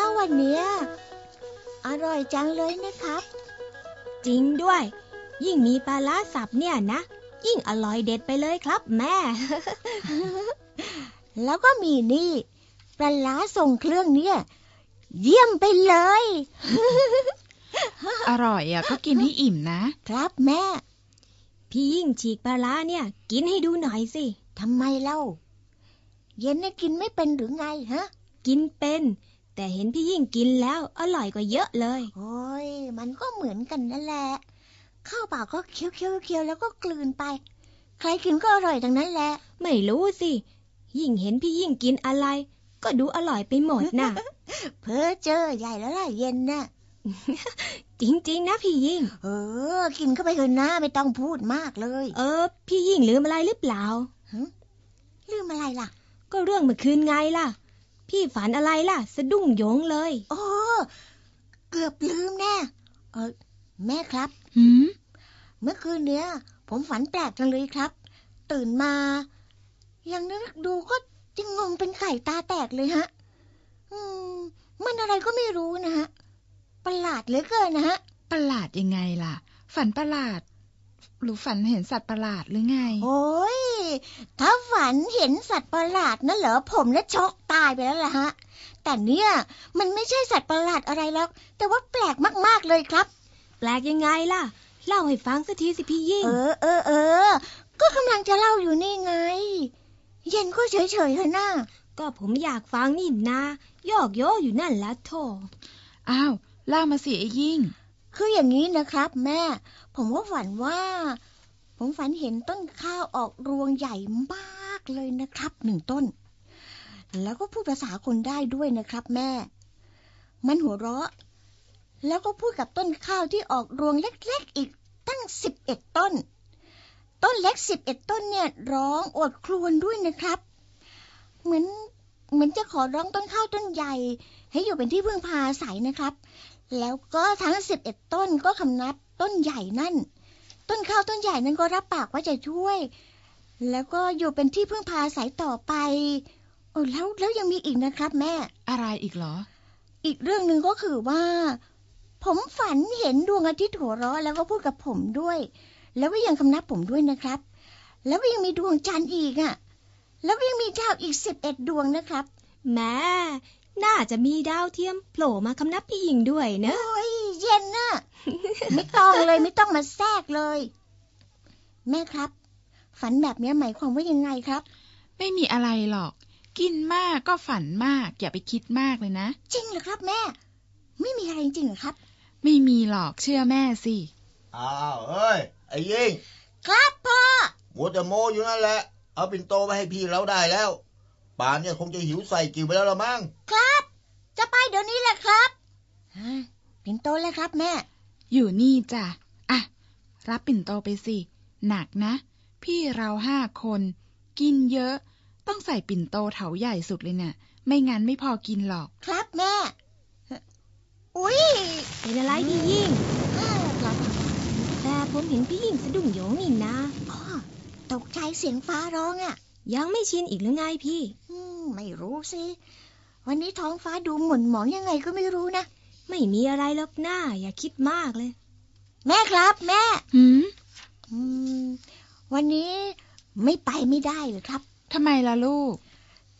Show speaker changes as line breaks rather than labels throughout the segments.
กับข้าววันเนี้ย อร่อยจังเลยนะครับ
จริงด้วย ยิ่งมีปลาล้าสับเนี่ยนะ ยิ่งอร่อยเด็ดไปเลยครับแม่
แล้วก็มีนี่ปลาร้าส่งเครื่องเนี่ย เยี่ยมไปเลย
อร่อยอะก็กินให้อิ่มนะ
ครับแม่
พี่ยิ่งฉีกปลาล้าเนี่ย กินให้ดูหน่อยสิ
ทำไมเล่า เย็นเนี่ยกินไม่เป็นหรือไงฮะ
กินเป็น แต่เห็นพี่ยิ่งกินแล้วอร่อยกว่าเยอะเลย
โอ้ย มันก็เหมือนกันนั่นแหละ ข้าวเปล่าก็เคี้ยวเคี้ยวเคี้ยวแล้วก็กลืนไป ใครกินก็อร่อยทั้งนั้นแหละ
ไม่รู้สิ ยิ่งเห็นพี่ยิ่งกินอะไร ก็ดูอร่อยไปหมดน่ะ
เพ้อเจอใหญ่แล้วล่ะเย็นน่ะ
จริงๆนะพี่ยิ่ง
เออ กินเข้าไปเถอะนะไม่ต้องพูดมากเลย
เออ พี่ยิ่งลืมอะไรหรือเปล่า
ลืมอะไรล่ะ
ก็เรื่องเมื่อคืนไงล่ะ พี่ฝันอะไรล่ะ สะดุ้งโยงเลย
โอ้เกือบลืมแน่เออแม่ครับ
หืม
เมื่อคืนเนี้ย ผมฝันแปลกจังเลยครับ ตื่นมา ยังนึกดูก็จะงงเป็นไข่ตาแตกเลยฮะ อืม มันอะไรก็ไม่รู้นะฮะ ประหลาดเหลือเกินนะฮะ
ประหลาดยังไงล่ะ ฝันประหลาด หรือฝันเห็นสัตว์ประหลาดหรือไง
โอ้ย ถ้าฝันเห็นสัตว์ประหลาดนั่นเหรอผมและช็อกตายไปแล้วล่ะฮะ แต่เนี่ยมันไม่ใช่สัตว์ประหลาดอะไรหรอก แต่ว่าแปลกมากๆเลยครับ
แปลกยังไงล่ะ เล่าให้ฟังสักทีสิพี่ยิ่ง
เออเออเออ ก็กำลังจะเล่าอยู่นี่ไง เย็นก็เฉยเฉยๆเถอะนะ
ก็ผมอยากฟังนี่นาโยกโยอยู่นั่นละโถ
อ้าวเล่ามาสิไอ้ยิ่ง
คืออย่างนี้นะครับ แม่ ผมก็ฝันว่า ผมฝันเห็นต้นข้าวออกรวงใหญ่มากเลยนะครับหนึ่งต้น แล้วก็พูดภาษาคนได้ด้วยนะครับ แม่ มันหัวเราะ แล้วก็พูดกับต้นข้าวที่ออกรวงเล็กๆอีกตั้งสิบเอ็ดต้น ต้นเล็กสิบเอ็ดต้นเนี่ย ร้องอดครวญด้วยนะครับ เหมือนเหมือนจะขอร้องต้นข้าวต้นใหญ่ ให้อยู่เป็นที่พึ่งพาอาศัยนะครับ แล้วก็ทั้งสิบเอ็ดต้นก็คำนับต้นใหญ่นั่น ต้นข้าวต้นใหญ่นั้นก็รับปากว่าจะช่วย แล้วก็อยู่เป็นที่พึ่งพาอาศัยต่อไปโอ้แล้วแล้วยังมีอีกนะครับแม่
อะไรอีกเหรอ
อีกเรื่องหนึ่งก็คือว่า ผมฝันเห็นดวงอาทิตย์หัวเราะแล้วก็พูดกับผมด้วย แล้วก็ยังคำนับผมด้วยนะครับ แล้วก็ยังมีดวงจันทร์อีกอะ่ะ แล้วก็ยังมีดาวอีกสิบเอ็ดดวงนะครับ
แม่ น่าจะมีดาวเทียมโผล่มาคำนับพี่ยิ่งด้วยเนอะ
โอ้ยเย็นน่ะ ไม่ต้องเลยไม่ต้องมาแทรกเลย แม่ครับ ฝันแบบนี้หมายความว่ายังไงครับ
ไม่มีอะไรหรอก กินมากก็ฝันมาก อย่าไปคิดมากเลยนะ
จริงเหรอครับแม่ ไม่มีอะไรจริงเหรอครับ
ไม่มีหรอกเชื่อแม่สิ
อ้าวเอ้ย ไอ้ยิง
ครับพ่อ
มัวแต่โมอยู่นั่นแหละ เอาปิ่นโตไปให้พี่เราได้แล้ว ป่านเนี่ยคงจะหิวใส่กิ่วไปแล้วละมั้ง
ครับ จะไปเดี๋ยวนี้แหละครับฮะเป็นโตแล้วครับแม่
อยู่นี่จ้ะอะ รับปิ่นโตไปสิ หนักนะ พี่เราห้าคน กินเยอะ ต้องใส่ปิ่นโตเถาใหญ่สุดเลยเนี่ยไม่งั้นไม่พอกินหรอก
ครับแม่ อุ้ย
เป็นอะไรพี่ยิ่ง
อ้าวครับ
แต่ผมเห็นพี่ยิ่งสะดุ้งโยงนี่นะ
อ๋อตกใจเสียงฟ้าร้องอะ
ยังไม่ชินอีกหรือไงพี่
อืมไม่รู้สิ วันนี้ท้องฟ้าดูหม่นหมองยังไงก็ไม่รู้นะ
ไม่มีอะไรหรอกหน้า อย่าคิดมากเลย
แม่ครับ แม่
หืม
อืมวันนี้ไม่ไปไม่ได้เลยครับ
ทำไมล่ะลูก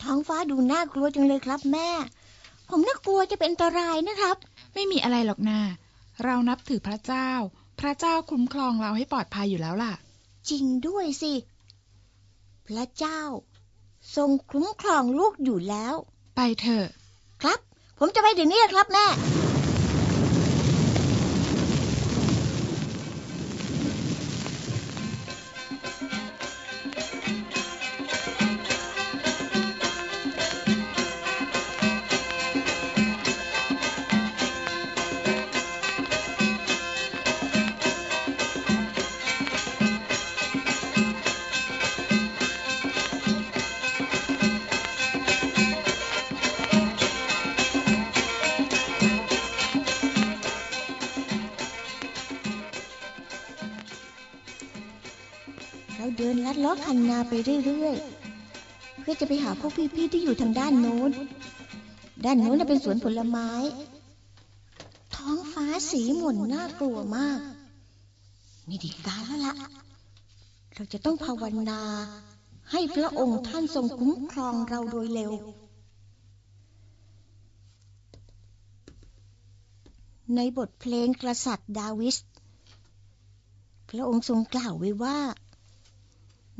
ท้องฟ้าดูน่ากลัวจังเลยครับแม่ ผมน่ากลัวจะเป็นอันตรายนะครับ
ไม่มีอะไรหรอกนาเรานับถือพระเจ้า พระเจ้าคุ้มครองเราให้ปลอดภัยอยู่แล้วล่ะ
จริงด้วยสิพ ระเจ้า ทรงคุ้มครองลูกอยู่แล้ว
ไปเถอะ
ครับ ผมจะไปเดี๋ยวนี้ครับแม่ เราเดินลัดเล้อคันนาไปเรื่อยๆ เพื่อจะไปหาพวกพี่ๆที่อยู่ทางด้านโน้น ด้านโน้นนะเป็นสวนผลไม้ ท้องฟ้าสีหม่นน่ากลัวมาก นี่ดีการแล้วล่ะ เราจะต้องภาวนา ให้พระองค์ท่านทรงคุ้มครองเราโดยเร็ว ในบทเพลงกษัตริย์ดาวิสพระองค์ทรงกล่าวไว้ว่า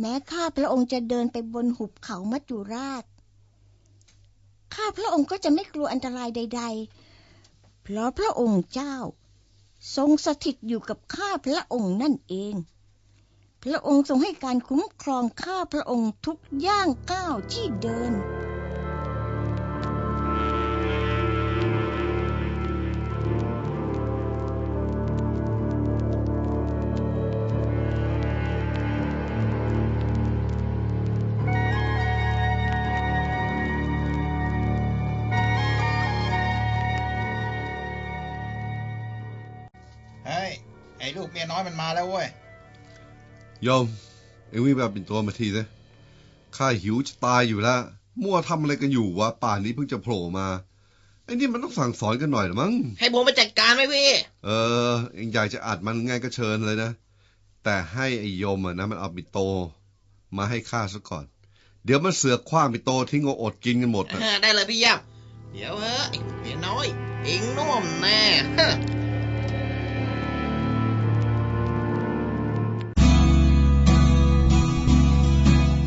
แม้ข้าพระองค์จะเดินไปบนหุบเขามัจจุราช ข้าพระองค์ก็จะไม่กลัวอันตรายใด ๆ เพราะพระองค์เจ้า ทรงสถิตอยู่กับข้าพระองค์นั่นเอง พระองค์ทรงให้การคุ้มครองข้าพระองค์ทุกย่างก้าวที่เดิน
อยมันมาแล้วเว้ย
โยมเอ็งวิ่งแบบเป็นตัวมาทีนะข้าหิวจะตายอยู่แล้วมั่วทำอะไรกันอยู่วะป่านนี้เพิ่งจะโผล่มาไอ้นี่มันต้องสั่งสอนกันหน่อยหรือมั้ง
ให้ผมไปจัดการไหมพี่
เออเอ็งอยากจะอัดมันไงก็เชิญเลยนะ แต่ให้ไอ้โยมอะนะมันเอาปิโตมาให้ข้าซะก่อน เดี๋ยวมันเสือกคว้างปิโตทิ้งเอาอดกินกันหมดนะ
ได้เลยพี่ย่ำเดี๋ยวเฮ้ยเมียน้อยเองน่วมแน่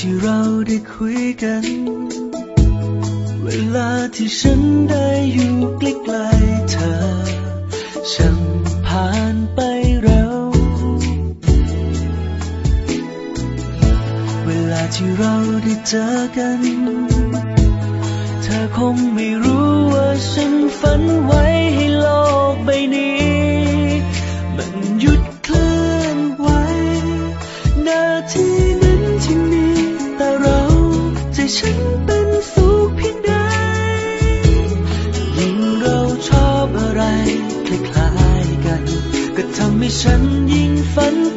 ที่เราได้คุยกัน เวลาที่ฉันได้อยู่ใกล้ๆเธอช่างผ่านไปเร็ว เวลาที่เราได้เจอกัน เธอคงไม่รู้ว่าฉันฝันไว้ ฉันเป็นสุขเพียงใด ยิ่งเราชอบอะไรคล้ายๆกัน ก็ทำให้ฉันยิ่งฝัน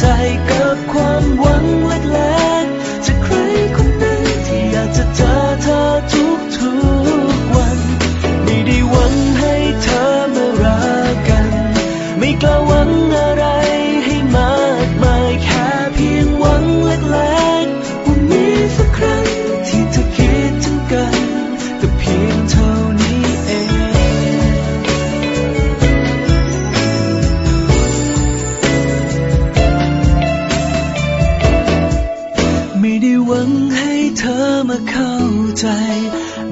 在。 จ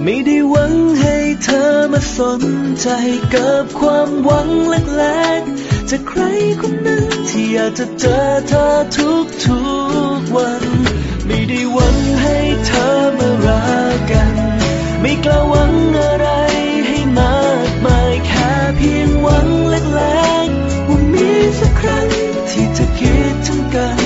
ไม่ได้หวังให้เธอมาสนใจกับความหวังเล็กๆจะใครค
นหนึ่งที่อยากจะเจอเธอทุกทุกวัน ไม่ได้หวังให้เธอมารักกัน ไม่กล้าหวังอะไรให้มากมายแค่เพียงหวังเล็กๆว่ามีสักครั้งที่จะคิดถึงกัน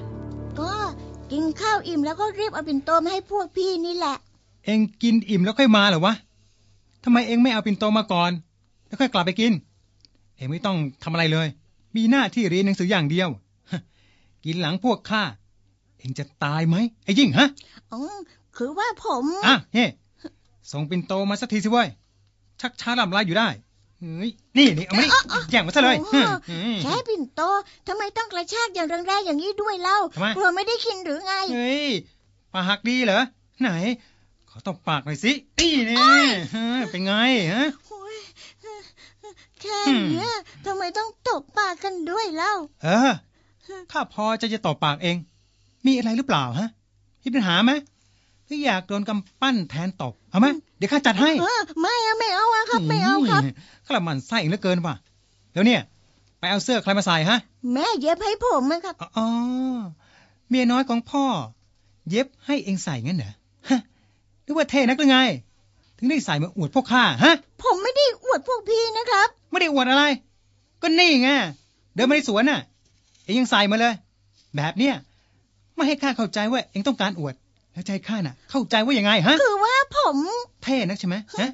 ข้าวอิ่มแล้วก็รีบเอาปิ่นโตมาให้พวกพี่นี่แหละ
เองกินอิ่มแล้วค่อยมาเหรอวะทำไมเองไม่เอาปิ่นโตมาก่อน แล้วค่อยกลับไปกิน เองไม่ต้องทำอะไรเลย มีหน้าที่เรียนหนังสืออย่างเดียวฮะกินหลังพวกข้า เองจะตายไหมไอ้ยิ่งฮะ
อ๋อคือว่าผม
อะเฮ้ส่งปิ่นโตมาสักทีสิเว้ย ชักช้าลำลายอยู่ได้ เฮ้ยนี่นี่เอามานี่แย่งมาซะเลย
โอ้
ฮะ
โห
อืม
แค่ปิ่นโตทำไมต้องกระชากอย่างแรงๆอย่างนี้ด้วยเล่า
ทำไม
กลัวไม่ได้กินหรือไง
เฮ้ยปากดีเหรอ ไหน ขอตบปากหน่อยสินี่นี่ฮะเป็นไงฮะ
โอ้ยแค่เนี้ยทำไมต้องตบปากกันด้วยเล่า
เออ ข้าพอจะจะตอบปากเอง มีอะไรหรือเปล่าฮะ มีปัญหาไหม หรืออยากโดนกำปั้นแทนตบเอาไหมเดี๋ยวข้าจัดให้
เออไม่เอาไม่เอาอะครับไม่เอาครับ
มข้าละหมันไส้เองเหลือเกินว่ะแล้วเนี่ย ไปเอาเสื้อใครมาใส่ฮะ
แม่เย็บให้ผมนะครับ
อ๋อเมียน้อยของพ่อ เย็บให้เองใส่งั้นเหรอฮะหรือว่าเท่นักหรือไง ถึงได้ใส่มาอวดพวกข้าฮะ
ผมไม่ได้อวดพวกพี่นะครับ
ไม่ได้อวดอะไร ก็นี่ไงเดินมาในสวนน่ะ เองยังใส่มาเลย แบบเนี้ยไม่ให้ข้าเข้าใจว่าเองต้องการอวด แล้วจะให้ข้าน่ะ เข้าใจว่ายังไงฮะ
คือว่าผม
เท่นักใช่ไหมฮะ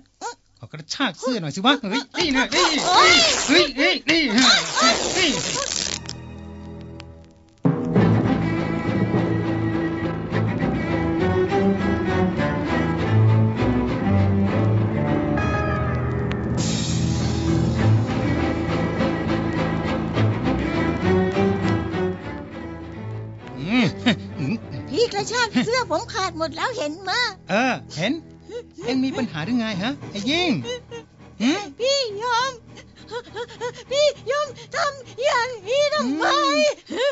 ขอกระชากเสื้อหน่อยสิวะ เฮ้ย นี่นะนี่เฮ้ยเฮ้ย
ผมขาดหมดแล้วเห็นมา
เออ เห็น เอ็งมีปัญหาหรือไงฮะไอ้ยิ่งหืม
พี่ยอม พี่ยอมทำอย่างนี้ทำไม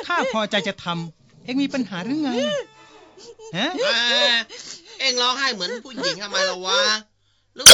ข้าพอใจจะทำเอ็งมีปัญหาหรือไงฮะ
อ่าเอ็งร้องไห้เหมือนผู้หญิงทำไมล่ะวะ